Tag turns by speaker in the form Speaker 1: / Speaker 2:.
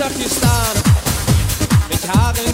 Speaker 1: Kasachistan. Ich habe